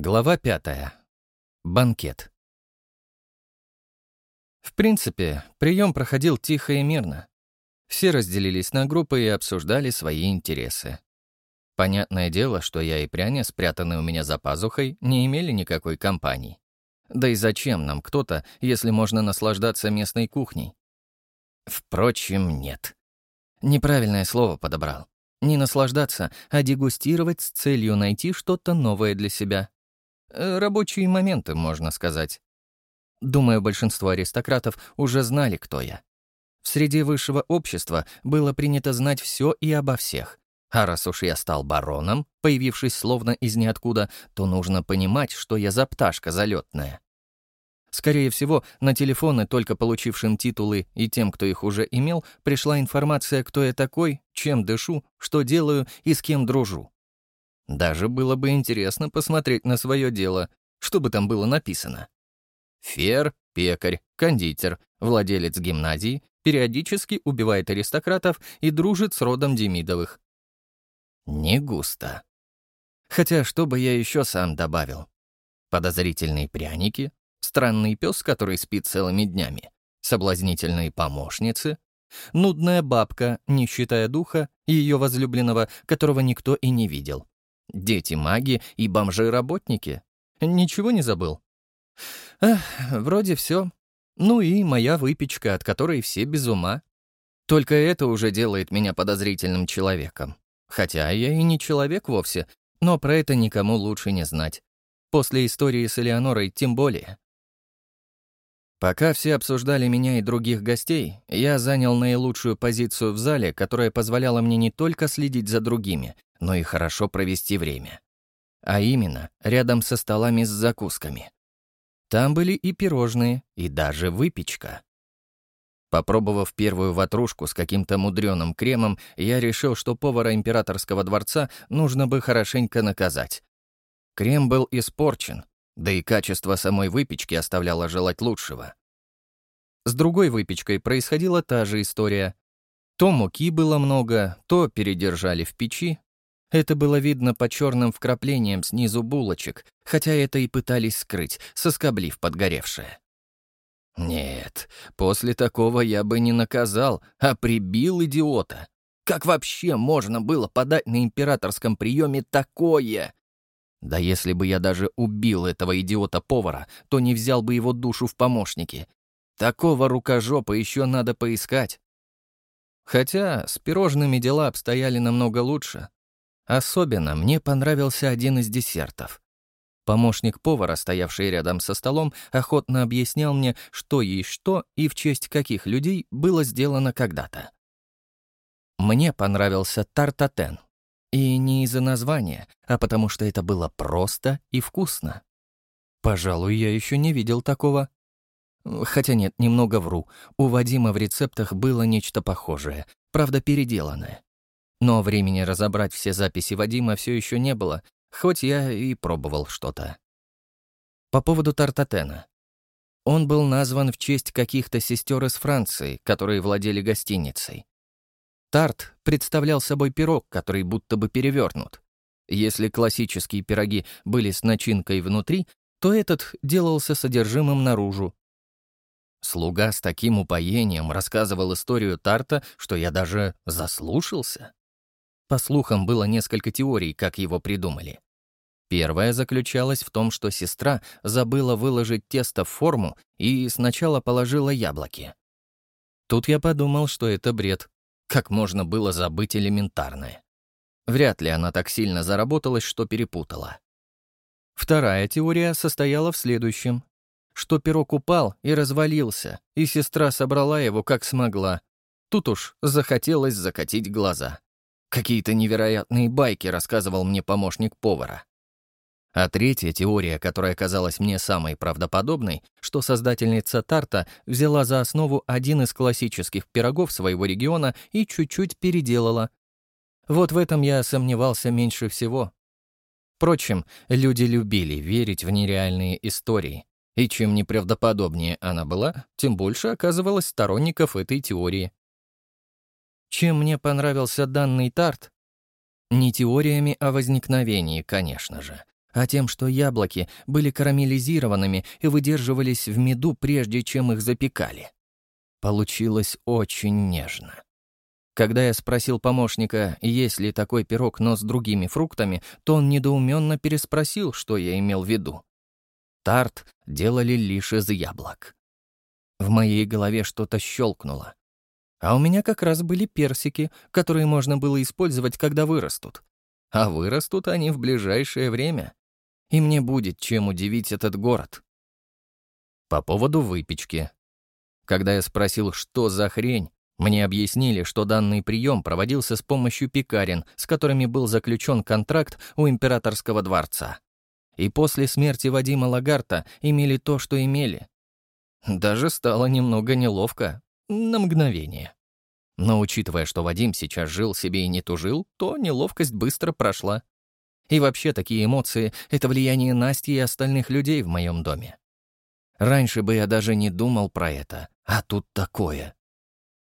Глава пятая. Банкет. В принципе, прием проходил тихо и мирно. Все разделились на группы и обсуждали свои интересы. Понятное дело, что я и пряня, спрятанные у меня за пазухой, не имели никакой компании. Да и зачем нам кто-то, если можно наслаждаться местной кухней? Впрочем, нет. Неправильное слово подобрал. Не наслаждаться, а дегустировать с целью найти что-то новое для себя. Э, рабочие моменты, можно сказать. Думаю, большинство аристократов уже знали, кто я. В среде высшего общества было принято знать все и обо всех. А раз уж я стал бароном, появившись словно из ниоткуда, то нужно понимать, что я за пташка залетная. Скорее всего, на телефоны, только получившим титулы, и тем, кто их уже имел, пришла информация, кто я такой, чем дышу, что делаю и с кем дружу. Даже было бы интересно посмотреть на свое дело, что бы там было написано. Фер, пекарь, кондитер, владелец гимназии, периодически убивает аристократов и дружит с родом Демидовых. Не густо. Хотя что бы я еще сам добавил? Подозрительные пряники, странный пес, который спит целыми днями, соблазнительные помощницы, нудная бабка, не считая духа, ее возлюбленного, которого никто и не видел, Дети-маги и бомжи-работники. Ничего не забыл? Эх, вроде все. Ну и моя выпечка, от которой все без ума. Только это уже делает меня подозрительным человеком. Хотя я и не человек вовсе, но про это никому лучше не знать. После истории с Элеонорой тем более. Пока все обсуждали меня и других гостей, я занял наилучшую позицию в зале, которая позволяла мне не только следить за другими, но и хорошо провести время. А именно, рядом со столами с закусками. Там были и пирожные, и даже выпечка. Попробовав первую ватрушку с каким-то мудреным кремом, я решил, что повара императорского дворца нужно бы хорошенько наказать. Крем был испорчен, да и качество самой выпечки оставляло желать лучшего. С другой выпечкой происходила та же история. То муки было много, то передержали в печи, это было видно по черным вкраплениям снизу булочек, хотя это и пытались скрыть, соскоблив подгоревшее. Нет, после такого я бы не наказал, а прибил идиота. Как вообще можно было подать на императорском приеме такое? Да если бы я даже убил этого идиота-повара, то не взял бы его душу в помощники. Такого рукожопа еще надо поискать. Хотя с пирожными дела обстояли намного лучше. Особенно мне понравился один из десертов. Помощник повара, стоявший рядом со столом, охотно объяснял мне, что есть что и в честь каких людей было сделано когда-то. Мне понравился тартатен. И не из-за названия, а потому что это было просто и вкусно. Пожалуй, я еще не видел такого. Хотя нет, немного вру. У Вадима в рецептах было нечто похожее, правда переделанное. Но времени разобрать все записи Вадима все еще не было, хоть я и пробовал что-то. По поводу Тартатена. Он был назван в честь каких-то сестер из Франции, которые владели гостиницей. Тарт представлял собой пирог, который будто бы перевернут. Если классические пироги были с начинкой внутри, то этот делался содержимым наружу. Слуга с таким упоением рассказывал историю Тарта, что я даже заслушался. По слухам, было несколько теорий, как его придумали. Первая заключалась в том, что сестра забыла выложить тесто в форму и сначала положила яблоки. Тут я подумал, что это бред. Как можно было забыть элементарное? Вряд ли она так сильно заработалась, что перепутала. Вторая теория состояла в следующем. Что пирог упал и развалился, и сестра собрала его как смогла. Тут уж захотелось закатить глаза. Какие-то невероятные байки рассказывал мне помощник повара. А третья теория, которая казалась мне самой правдоподобной, что создательница тарта взяла за основу один из классических пирогов своего региона и чуть-чуть переделала. Вот в этом я сомневался меньше всего. Впрочем, люди любили верить в нереальные истории, и чем неправдоподобнее она была, тем больше оказывалось сторонников этой теории. Чем мне понравился данный тарт? Не теориями о возникновении, конечно же, а тем, что яблоки были карамелизированными и выдерживались в меду, прежде чем их запекали. Получилось очень нежно. Когда я спросил помощника, есть ли такой пирог, но с другими фруктами, то он недоуменно переспросил, что я имел в виду. Тарт делали лишь из яблок. В моей голове что-то щелкнуло. А у меня как раз были персики, которые можно было использовать, когда вырастут. А вырастут они в ближайшее время. И мне будет чем удивить этот город. По поводу выпечки. Когда я спросил, что за хрень, мне объяснили, что данный прием проводился с помощью пекарен, с которыми был заключен контракт у императорского дворца. И после смерти Вадима Лагарта имели то, что имели. Даже стало немного неловко. На мгновение. Но учитывая, что Вадим сейчас жил себе и не тужил, то неловкость быстро прошла. И вообще такие эмоции — это влияние Насти и остальных людей в моем доме. Раньше бы я даже не думал про это, а тут такое.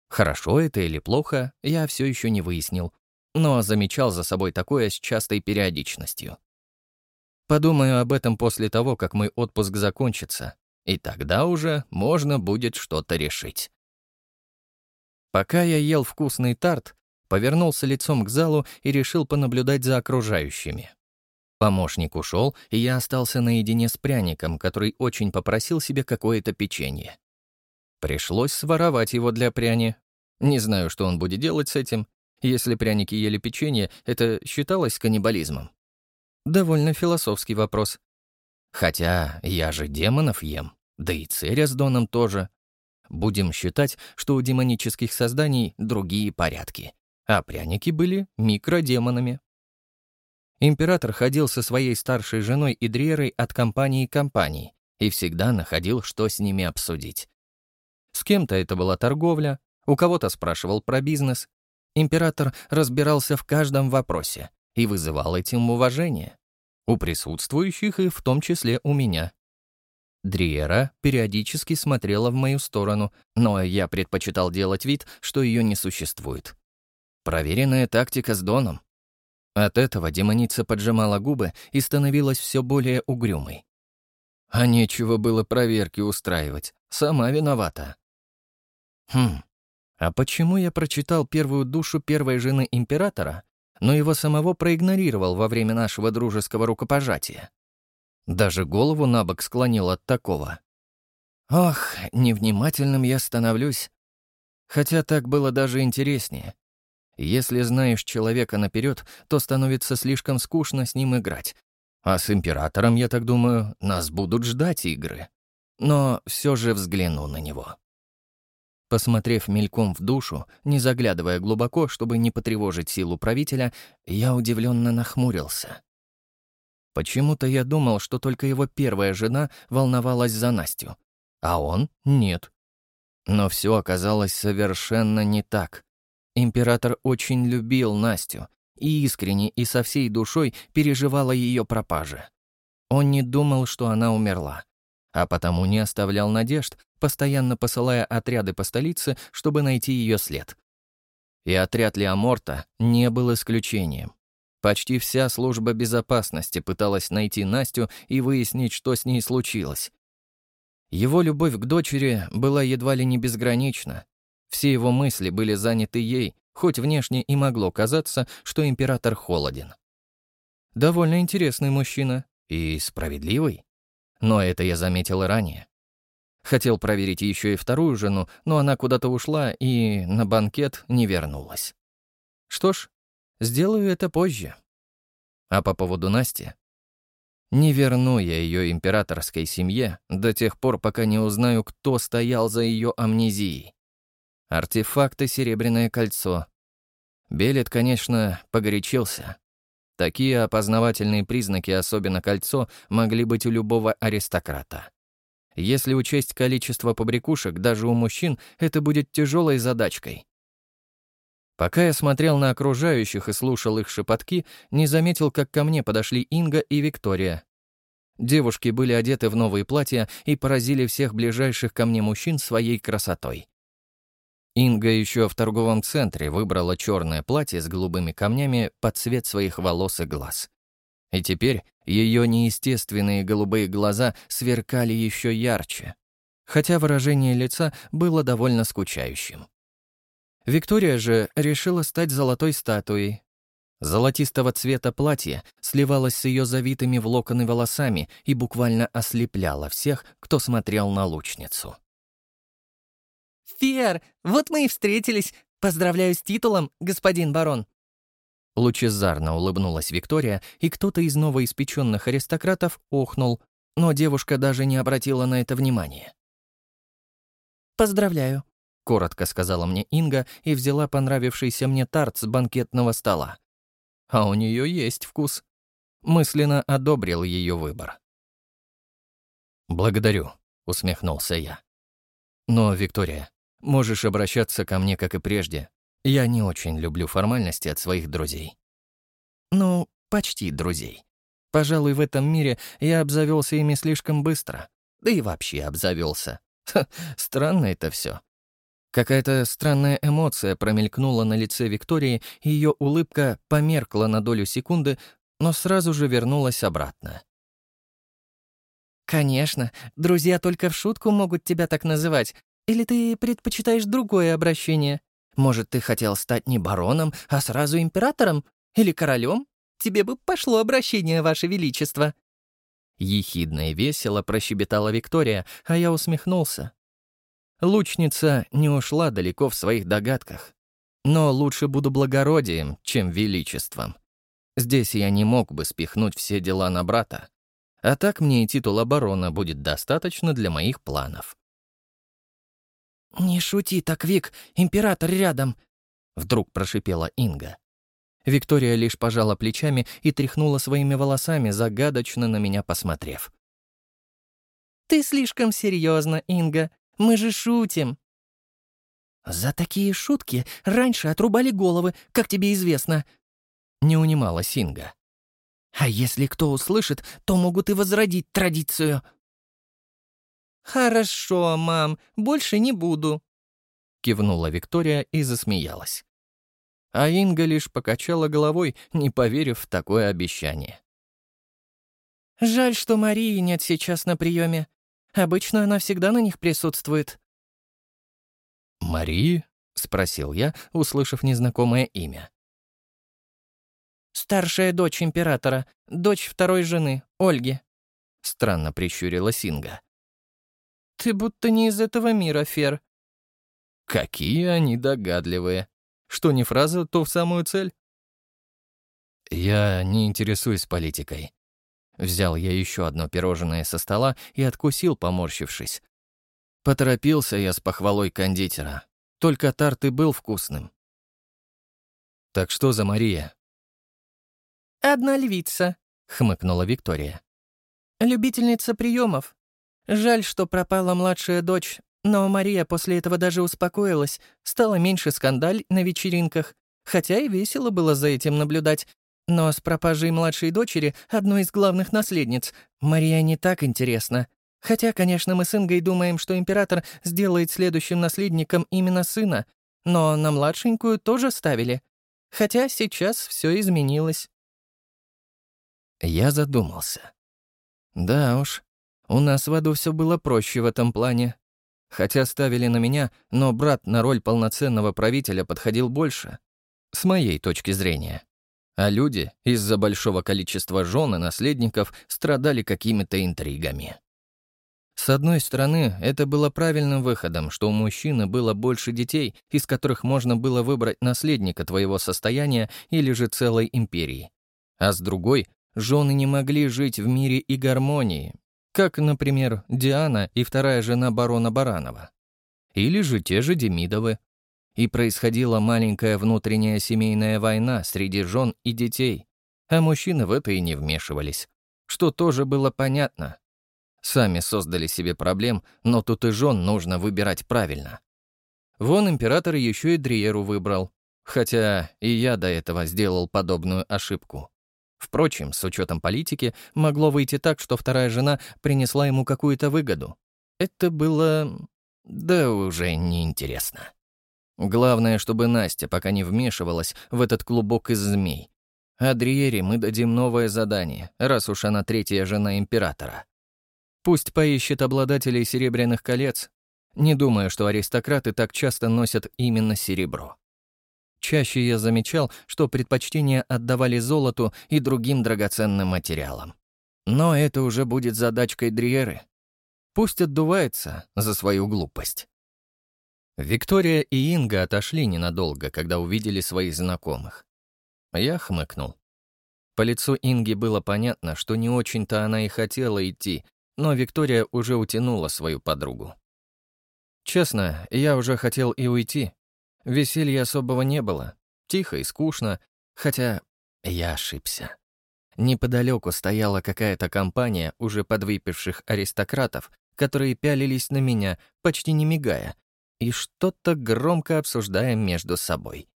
Хорошо это или плохо, я все еще не выяснил, но замечал за собой такое с частой периодичностью. Подумаю об этом после того, как мой отпуск закончится, и тогда уже можно будет что-то решить. Пока я ел вкусный тарт, повернулся лицом к залу и решил понаблюдать за окружающими. Помощник ушел, и я остался наедине с пряником, который очень попросил себе какое-то печенье. Пришлось своровать его для пряни. Не знаю, что он будет делать с этим. Если пряники ели печенье, это считалось каннибализмом? Довольно философский вопрос. Хотя я же демонов ем, да и Церя с Доном тоже. Будем считать, что у демонических созданий другие порядки, а пряники были микродемонами. Император ходил со своей старшей женой Идриерой от компании к компании и всегда находил, что с ними обсудить. С кем-то это была торговля, у кого-то спрашивал про бизнес. Император разбирался в каждом вопросе и вызывал этим уважение. У присутствующих и в том числе у меня. Дриера периодически смотрела в мою сторону, но я предпочитал делать вид, что ее не существует. Проверенная тактика с Доном. От этого демоница поджимала губы и становилась все более угрюмой. А нечего было проверки устраивать, сама виновата. Хм, а почему я прочитал первую душу первой жены императора, но его самого проигнорировал во время нашего дружеского рукопожатия? Даже голову на бок склонил от такого. Ох, невнимательным я становлюсь. Хотя так было даже интереснее. Если знаешь человека наперед, то становится слишком скучно с ним играть. А с императором, я так думаю, нас будут ждать игры. Но все же взгляну на него. Посмотрев мельком в душу, не заглядывая глубоко, чтобы не потревожить силу правителя, я удивленно нахмурился. Почему-то я думал, что только его первая жена волновалась за Настю, а он — нет. Но все оказалось совершенно не так. Император очень любил Настю и искренне и со всей душой переживал ее пропаже. Он не думал, что она умерла а потому не оставлял надежд, постоянно посылая отряды по столице, чтобы найти ее след. И отряд Леоморта не был исключением. Почти вся служба безопасности пыталась найти Настю и выяснить, что с ней случилось. Его любовь к дочери была едва ли не безгранична. Все его мысли были заняты ей, хоть внешне и могло казаться, что император холоден. Довольно интересный мужчина и справедливый. Но это я заметил ранее. Хотел проверить еще и вторую жену, но она куда-то ушла и на банкет не вернулась. Что ж, сделаю это позже. А по поводу Насти? Не верну я ее императорской семье до тех пор, пока не узнаю, кто стоял за ее амнезией. Артефакты «Серебряное кольцо». Белет, конечно, погорячился. Такие опознавательные признаки, особенно кольцо, могли быть у любого аристократа. Если учесть количество побрякушек, даже у мужчин, это будет тяжелой задачкой. Пока я смотрел на окружающих и слушал их шепотки, не заметил, как ко мне подошли Инга и Виктория. Девушки были одеты в новые платья и поразили всех ближайших ко мне мужчин своей красотой. Инга еще в торговом центре выбрала черное платье с голубыми камнями под цвет своих волос и глаз. И теперь Ее неестественные голубые глаза сверкали еще ярче, хотя выражение лица было довольно скучающим. Виктория же решила стать золотой статуей. Золотистого цвета платье сливалось с ее завитыми в локоны волосами и буквально ослепляло всех, кто смотрел на лучницу. «Фер, вот мы и встретились. Поздравляю с титулом, господин барон», Лучезарно улыбнулась Виктория, и кто-то из новоиспеченных аристократов охнул, но девушка даже не обратила на это внимания. «Поздравляю», — коротко сказала мне Инга и взяла понравившийся мне тарт с банкетного стола. А у нее есть вкус. Мысленно одобрил ее выбор. «Благодарю», — усмехнулся я. «Но, Виктория, можешь обращаться ко мне, как и прежде, я не очень люблю формальности от своих друзей. Ну, почти друзей. Пожалуй, в этом мире я обзавелся ими слишком быстро. Да и вообще обзавелся. Странно это все. Какая-то странная эмоция промелькнула на лице Виктории, и ее улыбка померкла на долю секунды, но сразу же вернулась обратно. «Конечно, друзья только в шутку могут тебя так называть. Или ты предпочитаешь другое обращение?» Может, ты хотел стать не бароном, а сразу императором? Или королем? Тебе бы пошло обращение, Ваше Величество». Ехидно и весело прощебетала Виктория, а я усмехнулся. Лучница не ушла далеко в своих догадках. Но лучше буду благородием, чем величеством. Здесь я не мог бы спихнуть все дела на брата. А так мне и титула барона будет достаточно для моих планов. «Не шути так, Вик, император рядом!» Вдруг прошипела Инга. Виктория лишь пожала плечами и тряхнула своими волосами, загадочно на меня посмотрев. «Ты слишком серьезно, Инга. Мы же шутим». «За такие шутки раньше отрубали головы, как тебе известно», — не унималась Инга. «А если кто услышит, то могут и возродить традицию». «Хорошо, мам, больше не буду», — кивнула Виктория и засмеялась. А Инга лишь покачала головой, не поверив в такое обещание. «Жаль, что Марии нет сейчас на приеме. Обычно она всегда на них присутствует». «Марии?» — спросил я, услышав незнакомое имя. «Старшая дочь императора, дочь второй жены, Ольги», — странно прищурила Синга. «Ты будто не из этого мира, Фер». Какие они догадливые. Что не фраза, то в самую цель. Я не интересуюсь политикой. Взял я еще одно пирожное со стола и откусил, поморщившись. Поторопился я с похвалой кондитера. Только тарт и был вкусным. «Так что за Мария?» «Одна львица», — хмыкнула Виктория. «Любительница приемов. Жаль, что пропала младшая дочь, но Мария после этого даже успокоилась, стала меньше скандаль на вечеринках, хотя и весело было за этим наблюдать. Но с пропажей младшей дочери, одной из главных наследниц, Мария не так интересна. Хотя, конечно, мы с Ингой думаем, что император сделает следующим наследником именно сына, но на младшенькую тоже ставили. Хотя сейчас все изменилось. Я задумался. Да уж, у нас в аду все было проще в этом плане. Хотя ставили на меня, но брат на роль полноценного правителя подходил больше. С моей точки зрения. А люди из-за большого количества жен и наследников страдали какими-то интригами. С одной стороны, это было правильным выходом, что у мужчины было больше детей, из которых можно было выбрать наследника твоего состояния или же целой империи. А с другой, жены не могли жить в мире и гармонии, как, например, Диана и вторая жена барона Баранова. Или же те же Демидовы. И происходила маленькая внутренняя семейная война среди жен и детей, а мужчины в это и не вмешивались, что тоже было понятно. Сами создали себе проблем, но тут и жен нужно выбирать правильно. Вон император еще и Дриеру выбрал, хотя и я до этого сделал подобную ошибку. Впрочем, с учетом политики, могло выйти так, что вторая жена принесла ему какую-то выгоду. Это было... да уже неинтересно. Главное, чтобы Настя пока не вмешивалась в этот клубок из змей. Адриере мы дадим новое задание, раз уж она третья жена императора. Пусть поищет обладателей серебряных колец. Не думаю, что аристократы так часто носят именно серебро. Чаще я замечал, что предпочтение отдавали золоту и другим драгоценным материалам. Но это уже будет задачкой Дриеры. Пусть отдувается за свою глупость. Виктория и Инга отошли ненадолго, когда увидели своих знакомых. Я хмыкнул. По лицу Инги было понятно, что не очень-то она и хотела идти, но Виктория уже утянула свою подругу. Честно, я уже хотел и уйти. Веселья особого не было. Тихо и скучно, хотя я ошибся. Неподалеку стояла какая-то компания уже подвыпивших аристократов, которые пялились на меня, почти не мигая, и что-то громко обсуждая между собой.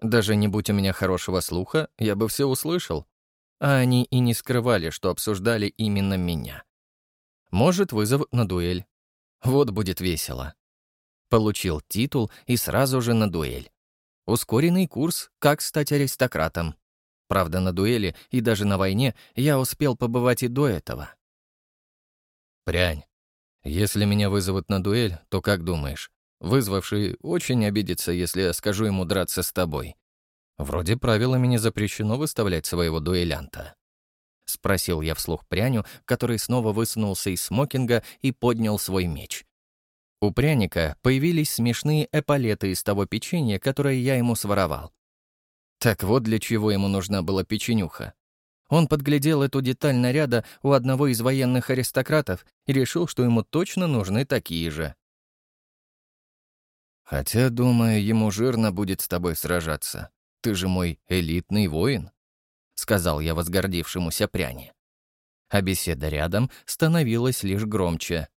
Даже не будь у меня хорошего слуха, я бы все услышал. А они и не скрывали, что обсуждали именно меня. Может, вызов на дуэль. Вот будет весело. Получил титул и сразу же на дуэль. Ускоренный курс «Как стать аристократом». Правда, на дуэли и даже на войне я успел побывать и до этого. «Прянь, если меня вызовут на дуэль, то как думаешь, Вызвавший очень обидится, если я скажу ему драться с тобой. Вроде правилами не запрещено выставлять своего дуэлянта. Спросил я вслух пряню, который снова высунулся из смокинга и поднял свой меч. У пряника появились смешные эполеты из того печенья, которое я ему своровал. Так вот для чего ему нужна была печенюха. Он подглядел эту деталь наряда у одного из военных аристократов и решил, что ему точно нужны такие же. Хотя, думаю, ему жирно будет с тобой сражаться. Ты же мой элитный воин», — сказал я возгордившемуся пряне. А беседа рядом становилась лишь громче.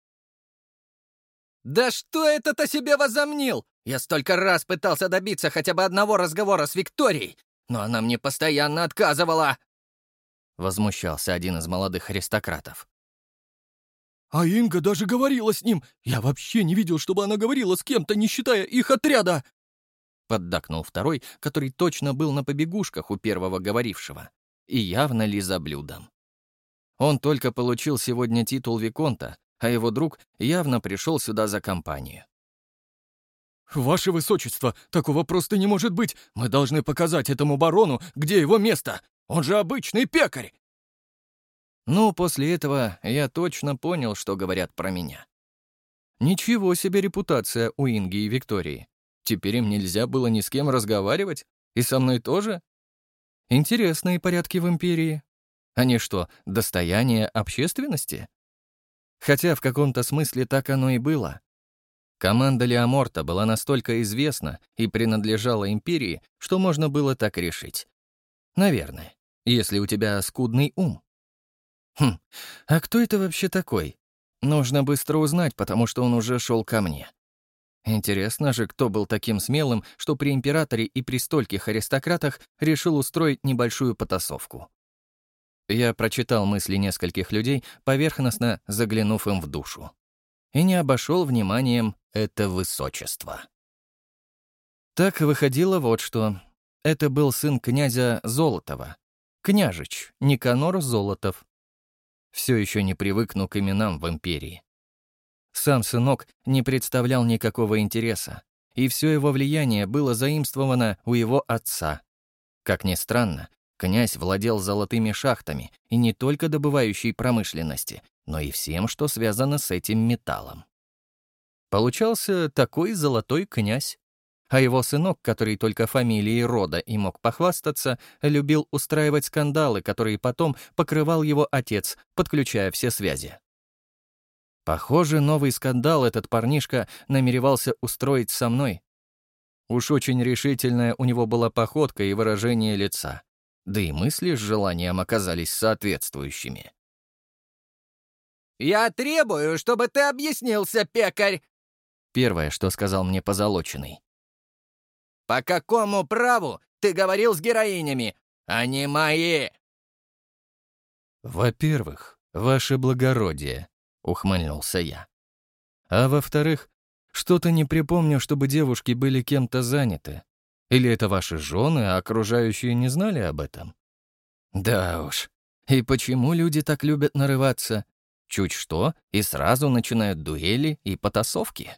«Да что этот о себе возомнил? Я столько раз пытался добиться хотя бы одного разговора с Викторией, но она мне постоянно отказывала!» Возмущался один из молодых аристократов. А Инга даже говорила с ним. Я вообще не видел, чтобы она говорила с кем-то, не считая их отряда. Поддакнул второй, который точно был на побегушках у первого говорившего. И явно ли за блюдом. Он только получил сегодня титул Виконта, а его друг явно пришел сюда за компанию. «Ваше Высочество, такого просто не может быть! Мы должны показать этому барону, где его место! Он же обычный пекарь!» Ну, после этого я точно понял, что говорят про меня. Ничего себе репутация у Инги и Виктории. Теперь им нельзя было ни с кем разговаривать? И со мной тоже? Интересные порядки в империи. Они что, достояние общественности? Хотя в каком-то смысле так оно и было. Команда Леоморта была настолько известна и принадлежала империи, что можно было так решить. Наверное, если у тебя скудный ум. Хм, а кто это вообще такой? Нужно быстро узнать, потому что он уже шел ко мне. Интересно же, кто был таким смелым, что при императоре и при стольких аристократах решил устроить небольшую потасовку. Я прочитал мысли нескольких людей, поверхностно заглянув им в душу. И не обошел вниманием это высочество. Так выходило вот что. Это был сын князя Золотова. Княжич Никанор Золотов, все еще не привыкну к именам в империи. Сам сынок не представлял никакого интереса, и все его влияние было заимствовано у его отца. Как ни странно, князь владел золотыми шахтами и не только добывающей промышленности, но и всем, что связано с этим металлом. Получался такой золотой князь. А его сынок, который только фамилией рода и мог похвастаться, любил устраивать скандалы, которые потом покрывал его отец, подключая все связи. Похоже, новый скандал этот парнишка намеревался устроить со мной. Уж очень решительная у него была походка и выражение лица. Да и мысли с желанием оказались соответствующими. «Я требую, чтобы ты объяснился, пекарь!» Первое, что сказал мне позолоченный. «По какому праву ты говорил с героинями? Они мои!» «Во-первых, ваше благородие», — ухмыльнулся я. «А во-вторых, что-то не припомню, чтобы девушки были кем-то заняты. Или это ваши жены, а окружающие не знали об этом?» Да уж. И почему люди так любят нарываться? Чуть что, и сразу начинают дуэли и потасовки.